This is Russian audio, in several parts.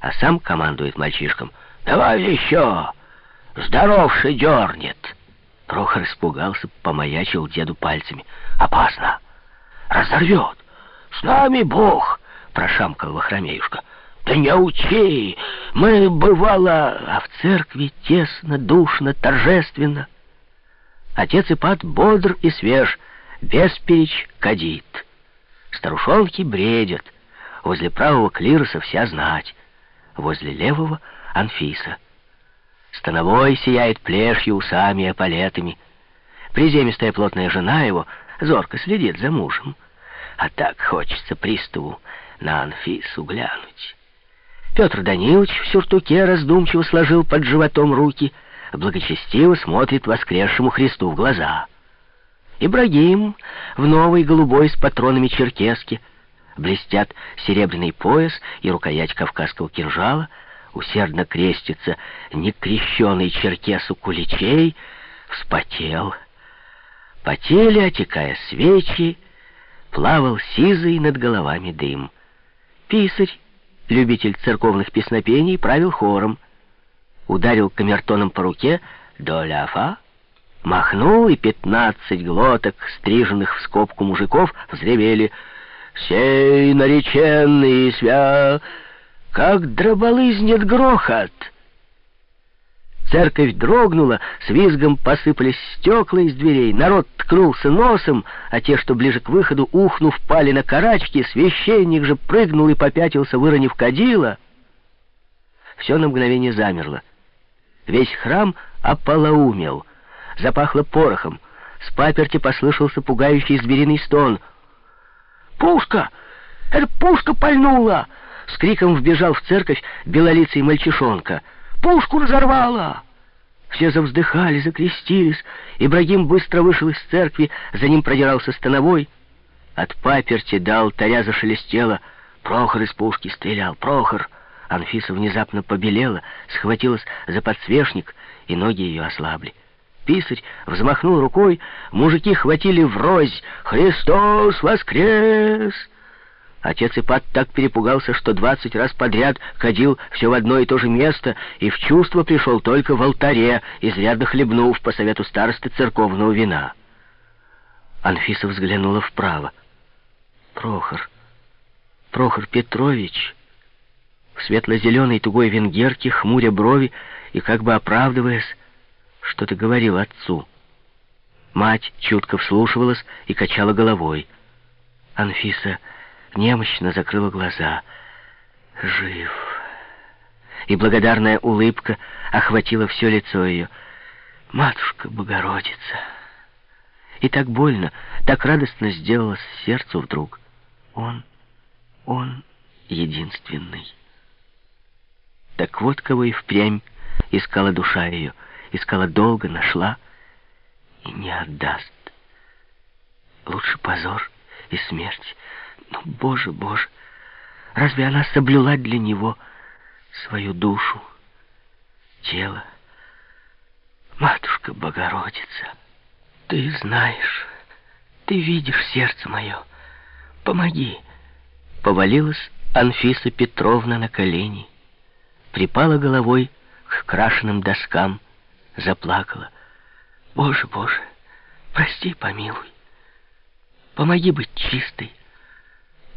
а сам командует мальчишкам. «Давай еще! Здоровший дернет!» Прохор испугался, помаячил деду пальцами. «Опасно! Разорвет! С нами Бог!» Прошамкал Вахромеюшка. «Да не учи! Мы, бывало, а в церкви тесно, душно, торжественно!» Отец Ипат бодр и свеж, бесперечь кадит. Старушонки бредят. Возле правого клироса вся знать, возле левого — Анфиса. Становой сияет плешью, усами и палетами. Приземистая плотная жена его зорко следит за мужем. А так хочется приставу на Анфису глянуть. Петр Данилович в сюртуке раздумчиво сложил под животом руки, благочестиво смотрит воскресшему Христу в глаза. Ибрагим в новой голубой с патронами черкеске блестят серебряный пояс и рукоять кавказского кинжала, усердно крестится некрещенный черкесу куличей, вспотел. Потели, отекая свечи, плавал сизый над головами дым. Писарь, любитель церковных песнопений, правил хором. Ударил камертоном по руке «Доля фа», махнул, и пятнадцать глоток, стриженных в скобку мужиков, взревели «Сей нареченный свя...» Как дроболызнет грохот! Церковь дрогнула, с визгом посыпались стекла из дверей, народ ткнулся носом, а те, что ближе к выходу, ухнув, пали на карачки, священник же прыгнул и попятился, выронив кадила. Все на мгновение замерло. Весь храм ополоумел, запахло порохом, с паперти послышался пугающий звериный стон. «Пушка! Это пушка пальнула!» С криком вбежал в церковь белолицый мальчишонка. «Пушку разорвало!» Все завздыхали, закрестились. Ибрагим быстро вышел из церкви, за ним продирался становой. От паперти до алтаря зашелестело. Прохор из пушки стрелял. Прохор! Анфиса внезапно побелела, схватилась за подсвечник, и ноги ее ослабли. Писарь взмахнул рукой, мужики хватили врозь. «Христос воскрес!» Отец Ипат так перепугался, что двадцать раз подряд ходил все в одно и то же место и в чувство пришел только в алтаре, изрядно хлебнув по совету старосты церковного вина. Анфиса взглянула вправо. Прохор. Прохор Петрович. В светло-зеленой тугой венгерке, хмуря брови и как бы оправдываясь, что-то говорил отцу. Мать чутко вслушивалась и качала головой. Анфиса немощно закрыла глаза. Жив. И благодарная улыбка охватила все лицо ее. Матушка Богородица. И так больно, так радостно сделалось сердцу вдруг. Он, он единственный. Так вот кого и впрямь искала душа ее, искала долго, нашла и не отдаст. Лучше позор и смерть, но, Боже, Боже, разве она соблюла для него свою душу, тело? Матушка Богородица, ты знаешь, ты видишь сердце мое, помоги. Повалилась Анфиса Петровна на колени, припала головой к крашенным доскам, заплакала. Боже, Боже, прости, помилуй, помоги быть чистой,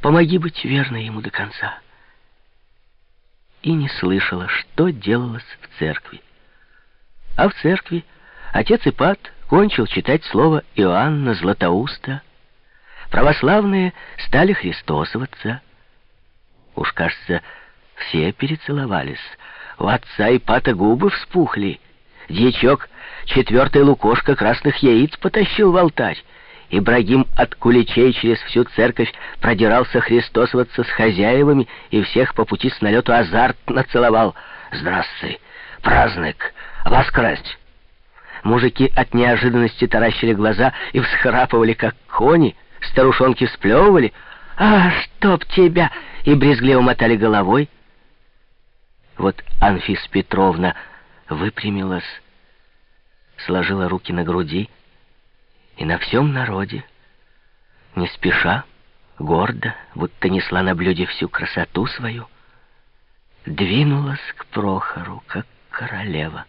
Помоги быть верной ему до конца. И не слышала, что делалось в церкви. А в церкви отец Ипат кончил читать слово Иоанна Златоуста. Православные стали христосоваться. Уж, кажется, все перецеловались. У отца Ипата губы вспухли. Дьячок четвертый лукошка красных яиц потащил в алтарь. Ибрагим от куличей через всю церковь продирался христосоваться с хозяевами и всех по пути с налету азартно целовал. «Здравствуй, праздник, воскрес!» Мужики от неожиданности таращили глаза и всхрапывали, как кони, старушонки сплевывали. «А, чтоб тебя!» и брезгливо мотали головой. Вот Анфис Петровна выпрямилась, сложила руки на груди, и на всем народе, не спеша, гордо, будто несла на блюде всю красоту свою, двинулась к Прохору, как королева.